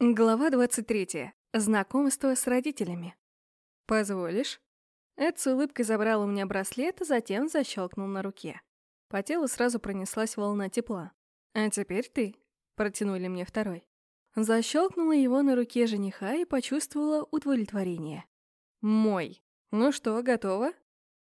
Глава 23. Знакомство с родителями. «Позволишь?» Эд с улыбкой забрал у меня браслет, а затем защелкнул на руке. По телу сразу пронеслась волна тепла. «А теперь ты», — протянули мне второй. Защелкнула его на руке жениха и почувствовала удовлетворение. «Мой. Ну что, готова?»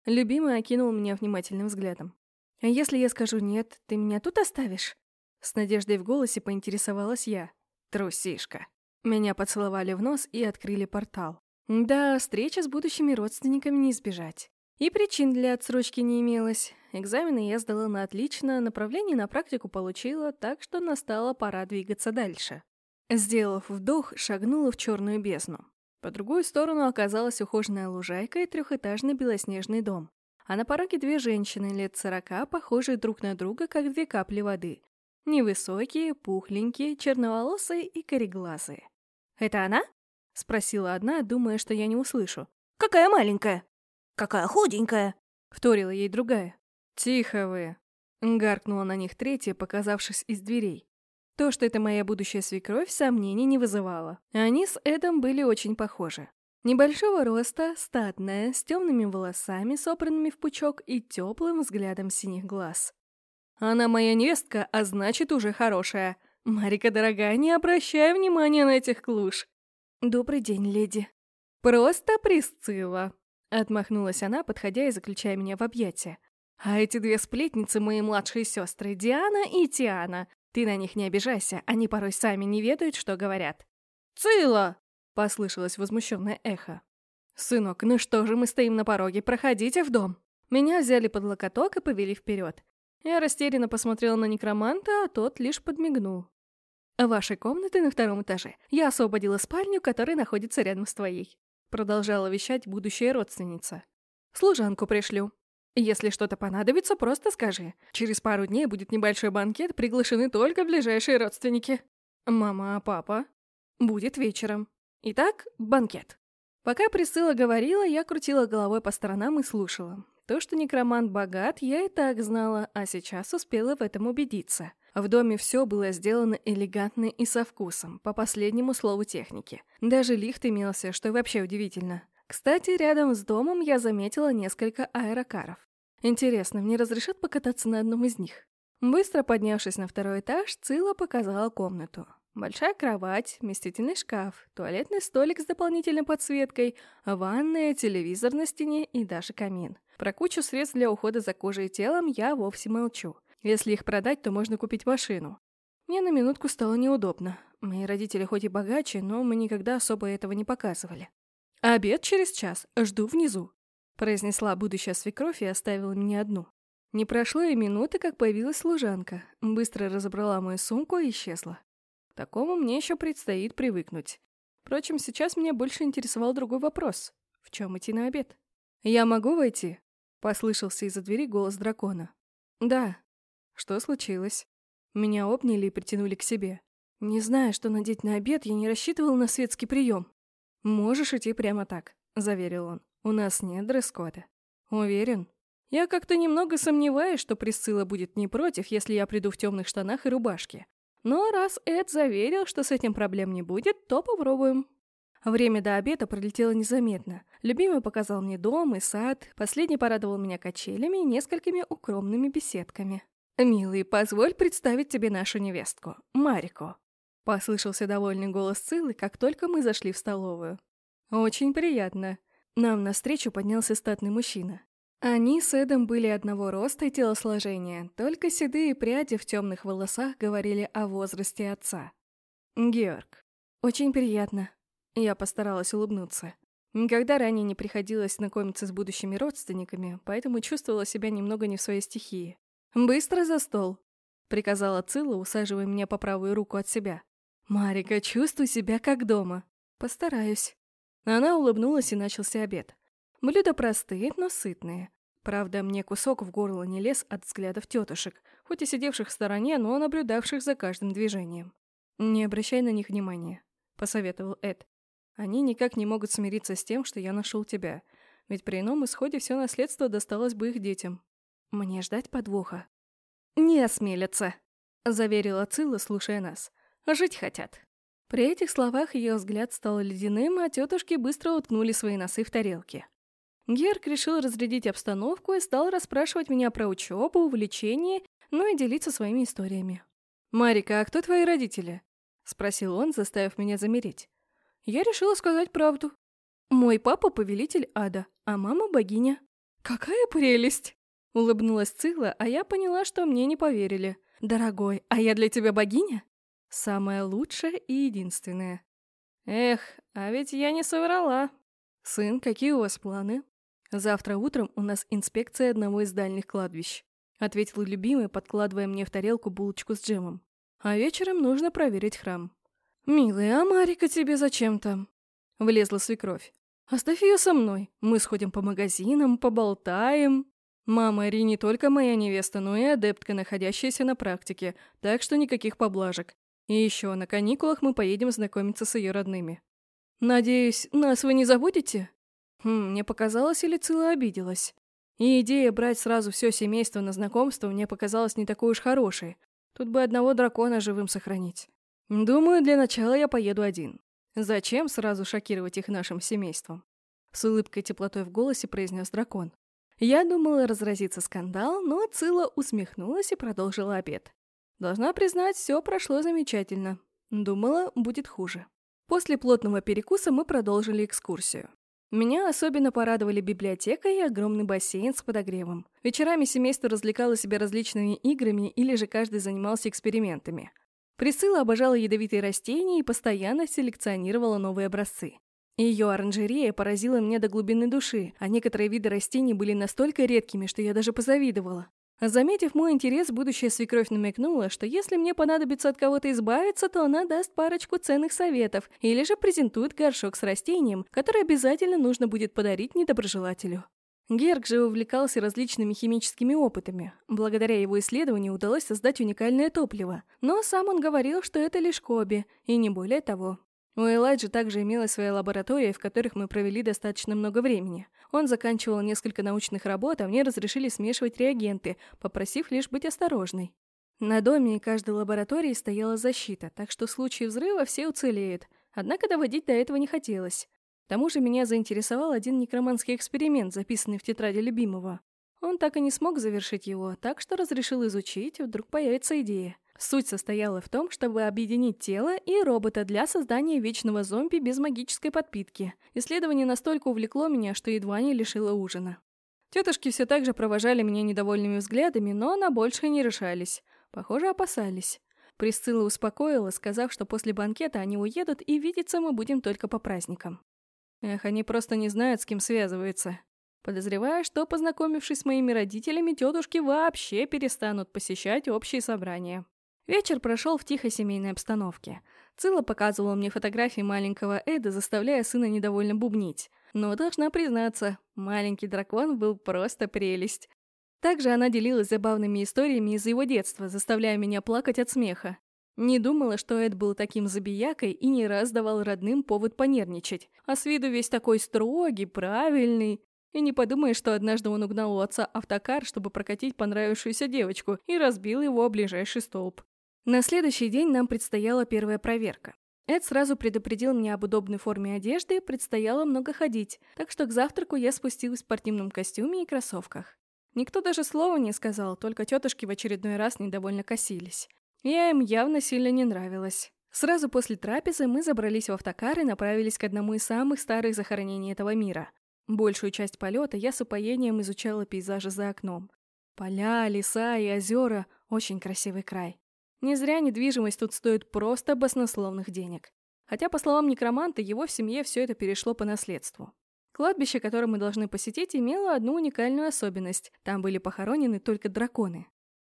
Любимый окинул меня внимательным взглядом. «А если я скажу нет, ты меня тут оставишь?» С надеждой в голосе поинтересовалась я. Трусишка. Меня поцеловали в нос и открыли портал. Да, встреча с будущими родственниками не избежать. И причин для отсрочки не имелось. Экзамены я сдала на отлично, направление на практику получила, так что настала пора двигаться дальше. Сделав вдох, шагнула в черную бездну. По другую сторону оказалась ухоженная лужайка и трехэтажный белоснежный дом. А на пороге две женщины лет сорока, похожие друг на друга, как две капли воды. Невысокие, пухленькие, черноволосые и кореглазые. «Это она?» — спросила одна, думая, что я не услышу. «Какая маленькая?» «Какая худенькая?» — вторила ей другая. «Тихо вы!» — гаркнула на них третья, показавшись из дверей. То, что это моя будущая свекровь, сомнений не вызывало. Они с Эдом были очень похожи. Небольшого роста, статная, с темными волосами, собранными в пучок и теплым взглядом синих глаз. Она моя невестка, а значит, уже хорошая. Марика, дорогая, не обращай внимания на этих клуш. Добрый день, леди. Просто Присцилла. Отмахнулась она, подходя и заключая меня в объятия. А эти две сплетницы мои младшие сестры, Диана и Тиана. Ты на них не обижайся, они порой сами не ведают, что говорят. «Цила!» — послышалось возмущенное эхо. «Сынок, ну что же мы стоим на пороге, проходите в дом!» Меня взяли под локоток и повели вперед. Я растерянно посмотрела на некроманта, а тот лишь подмигнул. «Ваши комнаты на втором этаже. Я освободила спальню, которая находится рядом с твоей», продолжала вещать будущая родственница. «Служанку пришлю. Если что-то понадобится, просто скажи. Через пару дней будет небольшой банкет, приглашены только ближайшие родственники. Мама, папа? Будет вечером. Итак, банкет». Пока Присыла говорила, я крутила головой по сторонам и слушала. То, что некромант богат, я и так знала, а сейчас успела в этом убедиться. В доме все было сделано элегантно и со вкусом, по последнему слову техники. Даже лифт имелся, что вообще удивительно. Кстати, рядом с домом я заметила несколько аэрокаров. Интересно, мне разрешат покататься на одном из них? Быстро поднявшись на второй этаж, Цила показала комнату. Большая кровать, вместительный шкаф, туалетный столик с дополнительной подсветкой, ванная, телевизор на стене и даже камин. Про кучу средств для ухода за кожей и телом я вовсе молчу. Если их продать, то можно купить машину. Мне на минутку стало неудобно. Мои родители хоть и богаче, но мы никогда особо этого не показывали. «Обед через час. Жду внизу», — произнесла будущая свекровь и оставила меня одну. Не прошло и минуты, как появилась служанка. Быстро разобрала мою сумку и исчезла. К такому мне еще предстоит привыкнуть. Впрочем, сейчас меня больше интересовал другой вопрос. В чем идти на обед? «Я могу войти?» Послышался из-за двери голос дракона. «Да». «Что случилось?» Меня обняли и притянули к себе. Не зная, что надеть на обед, я не рассчитывал на светский прием. «Можешь идти прямо так», — заверил он. «У нас нет дресс-кода». «Уверен?» Я как-то немного сомневаюсь, что Присцилла будет не против, если я приду в темных штанах и рубашке. Но раз Эд заверил, что с этим проблем не будет, то попробуем. Время до обеда пролетело незаметно. Любимый показал мне дом и сад, последний порадовал меня качелями и несколькими укромными беседками. «Милый, позволь представить тебе нашу невестку, Марику», — послышался довольный голос Цилы, как только мы зашли в столовую. «Очень приятно». Нам навстречу поднялся статный мужчина. Они с Эдом были одного роста и телосложения, только седые пряди в темных волосах говорили о возрасте отца. «Георг, очень приятно», я постаралась улыбнуться. Никогда ранее не приходилось знакомиться с будущими родственниками, поэтому чувствовала себя немного не в своей стихии. «Быстро за стол!» — приказала Цилла, усаживая меня по правую руку от себя. «Марика, чувствуй себя как дома!» «Постараюсь». Она улыбнулась, и начался обед. Блюда простые, но сытные. Правда, мне кусок в горло не лез от взглядов тетушек, хоть и сидевших в стороне, но наблюдавших за каждым движением. «Не обращай на них внимания», — посоветовал Эд. Они никак не могут смириться с тем, что я нашел тебя, ведь при ином исходе все наследство досталось бы их детям. Мне ждать подвоха? Не осмелятся, заверила Цилла, слушая нас. Жить хотят. При этих словах ее взгляд стал ледяным, а тетушки быстро уткнули свои носы в тарелки. Герк решил разрядить обстановку и стал расспрашивать меня про учебу, увлечения, ну и делиться своими историями. «Марика, а кто твои родители?» — спросил он, заставив меня замереть. Я решила сказать правду. Мой папа — повелитель ада, а мама — богиня. «Какая прелесть!» — улыбнулась Цила, а я поняла, что мне не поверили. «Дорогой, а я для тебя богиня?» «Самая лучшая и единственная». «Эх, а ведь я не соврала». «Сын, какие у вас планы?» «Завтра утром у нас инспекция одного из дальних кладбищ», — ответил любимый, подкладывая мне в тарелку булочку с джемом. «А вечером нужно проверить храм». «Милый, а Марика тебе зачем там?» — влезла свекровь. «Оставь ее со мной. Мы сходим по магазинам, поболтаем». Мама Ри не только моя невеста, но и адептка, находящаяся на практике, так что никаких поблажек. И еще, на каникулах мы поедем знакомиться с ее родными. Надеюсь, нас вы не забудете? Хм, мне показалось, или Цила обиделась. И идея брать сразу все семейство на знакомство мне показалась не такой уж хорошей. Тут бы одного дракона живым сохранить. Думаю, для начала я поеду один. Зачем сразу шокировать их нашим семейством? С улыбкой и теплотой в голосе произнес дракон. Я думала разразиться скандал, но Цила усмехнулась и продолжила обед. Должна признать, все прошло замечательно. Думала, будет хуже. После плотного перекуса мы продолжили экскурсию. Меня особенно порадовали библиотека и огромный бассейн с подогревом. Вечерами семейство развлекало себя различными играми или же каждый занимался экспериментами. Присыла обожала ядовитые растения и постоянно селекционировала новые образцы. Ее оранжерея поразила меня до глубины души, а некоторые виды растений были настолько редкими, что я даже позавидовала. Заметив мой интерес, будущая свекровь намекнула, что если мне понадобится от кого-то избавиться, то она даст парочку ценных советов или же презентует горшок с растением, который обязательно нужно будет подарить недоброжелателю. Герк же увлекался различными химическими опытами. Благодаря его исследованию удалось создать уникальное топливо, но сам он говорил, что это лишь коби, и не более того. У Элайджи также имелась своя лаборатория, в которых мы провели достаточно много времени. Он заканчивал несколько научных работ, а мне разрешили смешивать реагенты, попросив лишь быть осторожной. На доме и каждой лаборатории стояла защита, так что в случае взрыва все уцелеют. Однако доводить до этого не хотелось. К тому же меня заинтересовал один некроманский эксперимент, записанный в тетради любимого. Он так и не смог завершить его, так что разрешил изучить, вдруг появится идея. Суть состояла в том, чтобы объединить тело и робота для создания вечного зомби без магической подпитки. Исследование настолько увлекло меня, что едва не лишило ужина. Тетушки все так же провожали меня недовольными взглядами, но на большее не решались. Похоже, опасались. Присцилла успокоила, сказав, что после банкета они уедут, и видеться мы будем только по праздникам. Эх, они просто не знают, с кем связываются. Подозревая, что, познакомившись с моими родителями, тетушки вообще перестанут посещать общие собрания. Вечер прошел в тихой семейной обстановке. Цила показывала мне фотографии маленького Эда, заставляя сына недовольно бубнить. Но, должна признаться, маленький дракон был просто прелесть. Также она делилась забавными историями из его детства, заставляя меня плакать от смеха. Не думала, что Эд был таким забиякой и не раз давал родным повод понервничать. А с виду весь такой строгий, правильный. И не подумай, что однажды он угнал у отца автокар, чтобы прокатить понравившуюся девочку, и разбил его о ближайший столб. На следующий день нам предстояла первая проверка. Эд сразу предупредил меня об удобной форме одежды, предстояло много ходить, так что к завтраку я спустилась в спортивном костюме и кроссовках. Никто даже слова не сказал, только тетушки в очередной раз недовольно косились. Я им явно сильно не нравилась. Сразу после трапезы мы забрались в автокар и направились к одному из самых старых захоронений этого мира. Большую часть полета я с упоением изучала пейзажи за окном. Поля, леса и озера – очень красивый край. Не зря недвижимость тут стоит просто баснословных денег. Хотя, по словам некроманта, его в семье все это перешло по наследству. Кладбище, которое мы должны посетить, имело одну уникальную особенность. Там были похоронены только драконы.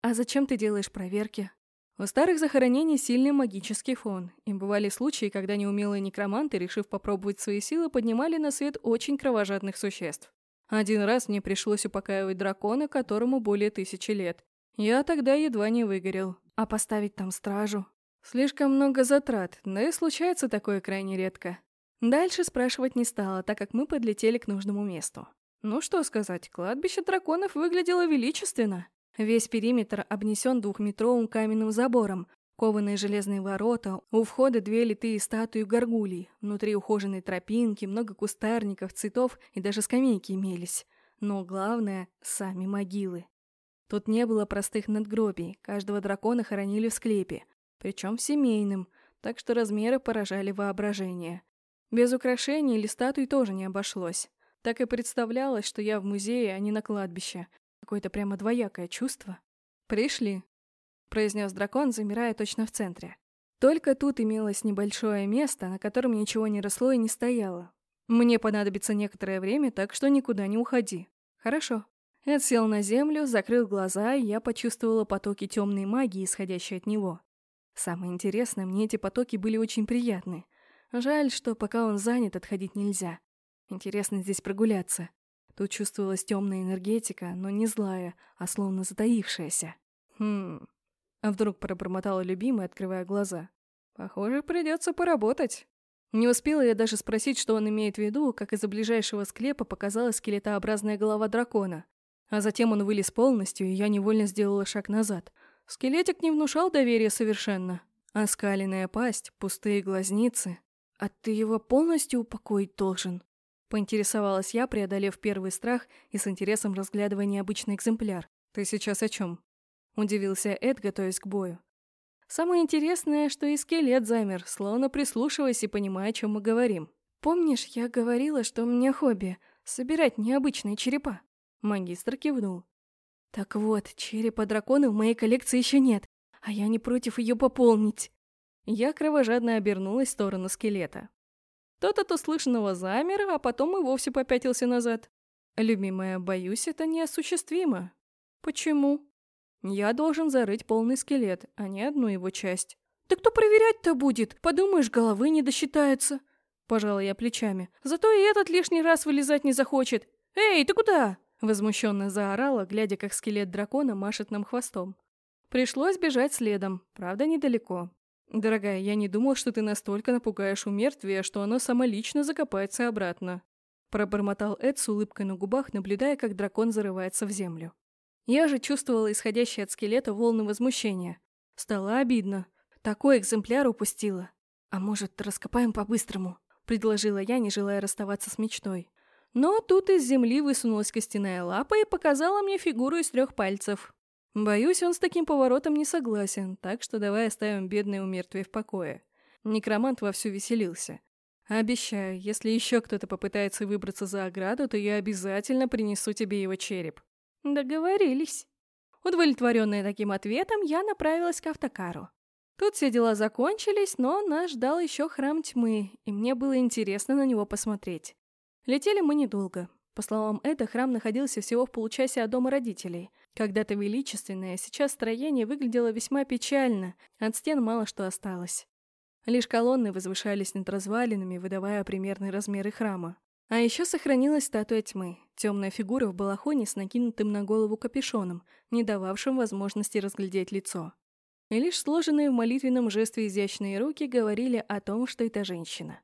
«А зачем ты делаешь проверки?» У старых захоронений сильный магический фон, и бывали случаи, когда неумелые некроманты, решив попробовать свои силы, поднимали на свет очень кровожадных существ. Один раз мне пришлось упокаивать дракона, которому более тысячи лет. Я тогда едва не выгорел. А поставить там стражу? Слишком много затрат, да и случается такое крайне редко. Дальше спрашивать не стала, так как мы подлетели к нужному месту. Ну что сказать, кладбище драконов выглядело величественно. Весь периметр обнесен двухметровым каменным забором. Кованые железные ворота, у входа две литые статуи горгулей, внутри ухоженной тропинки, много кустарников, цветов и даже скамейки имелись. Но главное — сами могилы. Тут не было простых надгробий, каждого дракона хоронили в склепе, причем в семейном, так что размеры поражали воображение. Без украшений или статуй тоже не обошлось. Так и представлялось, что я в музее, а не на кладбище. Какое-то прямо двоякое чувство. «Пришли», — произнес дракон, замирая точно в центре. Только тут имелось небольшое место, на котором ничего не росло и не стояло. Мне понадобится некоторое время, так что никуда не уходи. Хорошо. Эд сел на землю, закрыл глаза, и я почувствовала потоки темной магии, исходящие от него. Самое интересное, мне эти потоки были очень приятны. Жаль, что пока он занят, отходить нельзя. Интересно здесь прогуляться. Тут чувствовалась темная энергетика, но не злая, а словно затаившаяся. Хм, а вдруг пробормотала любимая, открывая глаза. Похоже, придется поработать. Не успела я даже спросить, что он имеет в виду, как из-за ближайшего склепа показалась скелетообразная голова дракона. А затем он вылез полностью, и я невольно сделала шаг назад. Скелетик не внушал доверия совершенно. Оскаленная пасть, пустые глазницы. А ты его полностью упокоить должен? Поинтересовалась я, преодолев первый страх и с интересом разглядывая необычный экземпляр. Ты сейчас о чем? Удивился Эд, готовясь к бою. Самое интересное, что и скелет замер, словно прислушиваясь и понимая, о чем мы говорим. «Помнишь, я говорила, что у меня хобби — собирать необычные черепа?» Магистр кивнул. «Так вот, черепа дракона в моей коллекции еще нет, а я не против ее пополнить». Я кровожадно обернулась в сторону скелета. Тот от услышанного замер, а потом и вовсе попятился назад. «Любимая, боюсь, это неосуществимо». «Почему?» Я должен зарыть полный скелет, а не одну его часть. «Да кто проверять-то будет? Подумаешь, головы не досчитается!» Пожала я плечами. «Зато и этот лишний раз вылезать не захочет! Эй, ты куда?» Возмущенно заорала, глядя, как скелет дракона машет нам хвостом. Пришлось бежать следом, правда, недалеко. «Дорогая, я не думал, что ты настолько напугаешь умертвие, что оно самолично закопается обратно», пробормотал Эд с улыбкой на губах, наблюдая, как дракон зарывается в землю. Я же чувствовала исходящие от скелета волны возмущения. Стало обидно. Такой экземпляр упустила. «А может, раскопаем по-быстрому?» — предложила я, не желая расставаться с мечтой. Но тут из земли высунулась костяная лапа и показала мне фигуру из трех пальцев. Боюсь, он с таким поворотом не согласен, так что давай оставим бедное умертвие в покое. Некромант вовсю веселился. Обещаю, если еще кто-то попытается выбраться за ограду, то я обязательно принесу тебе его череп. Договорились. Удовлетворенная таким ответом, я направилась к автокару. Тут все дела закончились, но нас ждал еще храм тьмы, и мне было интересно на него посмотреть. Летели мы недолго. По словам Эда, храм находился всего в получасе от дома родителей. Когда-то величественное, сейчас строение выглядело весьма печально, от стен мало что осталось. Лишь колонны возвышались над развалинами, выдавая примерные размеры храма. А еще сохранилась статуя тьмы, темная фигура в балахоне с накинутым на голову капюшоном, не дававшим возможности разглядеть лицо. И лишь сложенные в молитвенном жесте изящные руки говорили о том, что это женщина.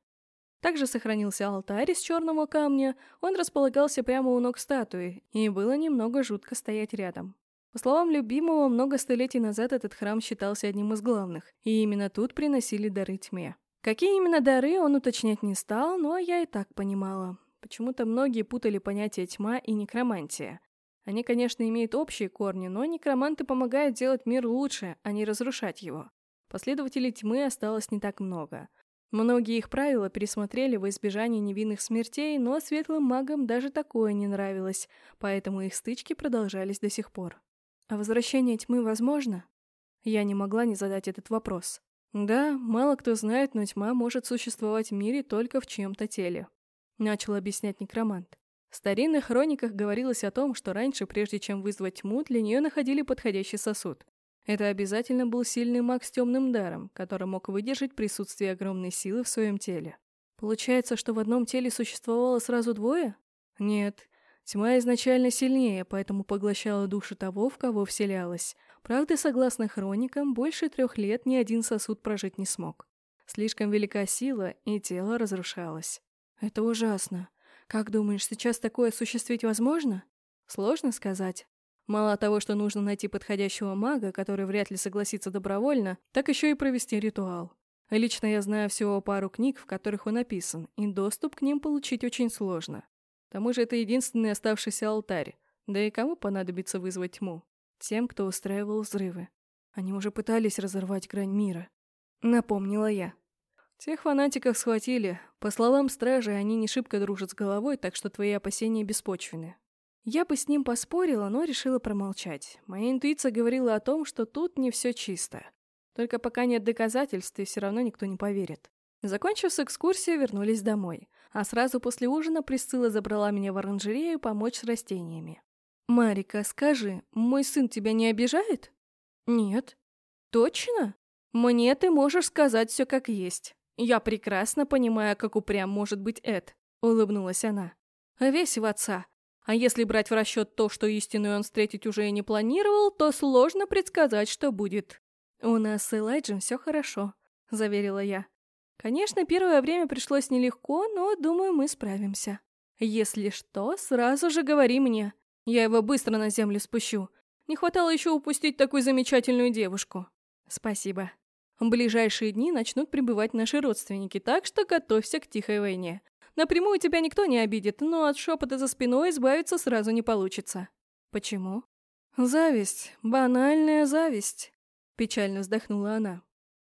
Также сохранился алтарь из черного камня, он располагался прямо у ног статуи, и было немного жутко стоять рядом. По словам любимого, много столетий назад этот храм считался одним из главных, и именно тут приносили дары тьме. Какие именно дары, он уточнять не стал, но я и так понимала. Почему-то многие путали понятия тьма и некромантия. Они, конечно, имеют общие корни, но некроманты помогают делать мир лучше, а не разрушать его. Последователей тьмы осталось не так много. Многие их правила пересмотрели во избежание невинных смертей, но светлым магам даже такое не нравилось, поэтому их стычки продолжались до сих пор. А возвращение тьмы возможно? Я не могла не задать этот вопрос. Да, мало кто знает, но тьма может существовать в мире только в чьем-то теле. Начал объяснять некромант. В старинных хрониках говорилось о том, что раньше, прежде чем вызвать тьму, для нее находили подходящий сосуд. Это обязательно был сильный маг с темным даром, который мог выдержать присутствие огромной силы в своем теле. Получается, что в одном теле существовало сразу двое? Нет. Тьма изначально сильнее, поэтому поглощала души того, в кого вселялась, Правда, согласно хроникам, больше трех лет ни один сосуд прожить не смог. Слишком велика сила, и тело разрушалось. Это ужасно. Как думаешь, сейчас такое осуществить возможно? Сложно сказать. Мало того, что нужно найти подходящего мага, который вряд ли согласится добровольно, так еще и провести ритуал. Лично я знаю всего пару книг, в которых он описан, и доступ к ним получить очень сложно. К тому же это единственный оставшийся алтарь. Да и кому понадобится вызвать тьму? Тем, кто устраивал взрывы. Они уже пытались разорвать грань мира. Напомнила я. Тех фанатиков схватили. По словам стражи, они не шибко дружат с головой, так что твои опасения беспочвены. Я бы с ним поспорила, но решила промолчать. Моя интуиция говорила о том, что тут не все чисто. Только пока нет доказательств, и все равно никто не поверит. Закончив с экскурсией, вернулись домой. А сразу после ужина Присцилла забрала меня в оранжерею помочь с растениями. «Марика, скажи, мой сын тебя не обижает?» «Нет». «Точно? Мне ты можешь сказать все как есть. Я прекрасно понимаю, как упрям может быть Эд», — улыбнулась она. «Весь в отца. А если брать в расчет то, что истинную он встретить уже и не планировал, то сложно предсказать, что будет». «У нас с Элайджем все хорошо», — заверила я. «Конечно, первое время пришлось нелегко, но, думаю, мы справимся. Если что, сразу же говори мне. Я его быстро на землю спущу. Не хватало еще упустить такую замечательную девушку». «Спасибо», в ближайшие дни начнут прибывать наши родственники, так что готовься к тихой войне. Напрямую тебя никто не обидит, но от шепота за спиной избавиться сразу не получится. Почему? Зависть. Банальная зависть. Печально вздохнула она.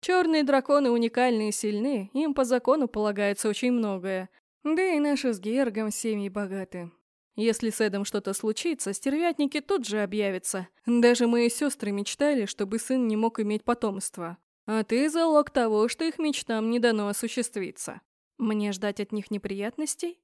Черные драконы уникальны и сильны, им по закону полагается очень многое. Да и наши с Гергом семьи богаты. Если с Эдом что-то случится, стервятники тут же объявятся. Даже мои сестры мечтали, чтобы сын не мог иметь потомства. А ты залог того, что их мечтам не дано осуществиться. Мне ждать от них неприятностей?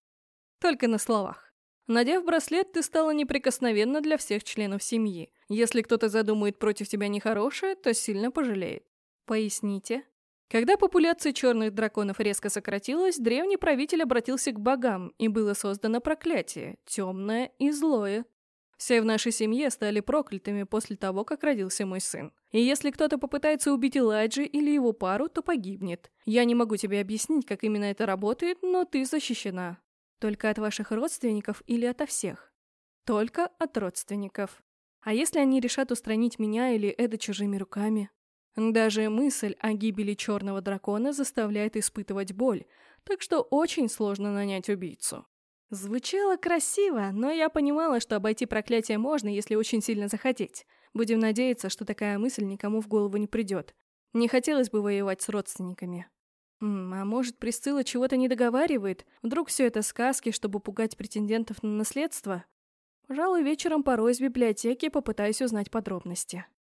Только на словах. Надев браслет, ты стала неприкосновенна для всех членов семьи. Если кто-то задумает против тебя нехорошее, то сильно пожалеет. Поясните. Когда популяция черных драконов резко сократилась, древний правитель обратился к богам, и было создано проклятие, темное и злое, все в нашей семье стали проклятыми после того, как родился мой сын. И если кто-то попытается убить Элайджи или его пару, то погибнет. Я не могу тебе объяснить, как именно это работает, но ты защищена. Только от ваших родственников или ото всех? Только от родственников. А если они решат устранить меня или это чужими руками? Даже мысль о гибели черного дракона заставляет испытывать боль, так что очень сложно нанять убийцу. Звучало красиво, но я понимала, что обойти проклятие можно, если очень сильно захотеть. Будем надеяться, что такая мысль никому в голову не придет. Не хотелось бы воевать с родственниками. М а может, Присцилла чего-то не договаривает? Вдруг все это сказки, чтобы пугать претендентов на наследство? Пожалуй, вечером порой из библиотеки попытаюсь узнать подробности.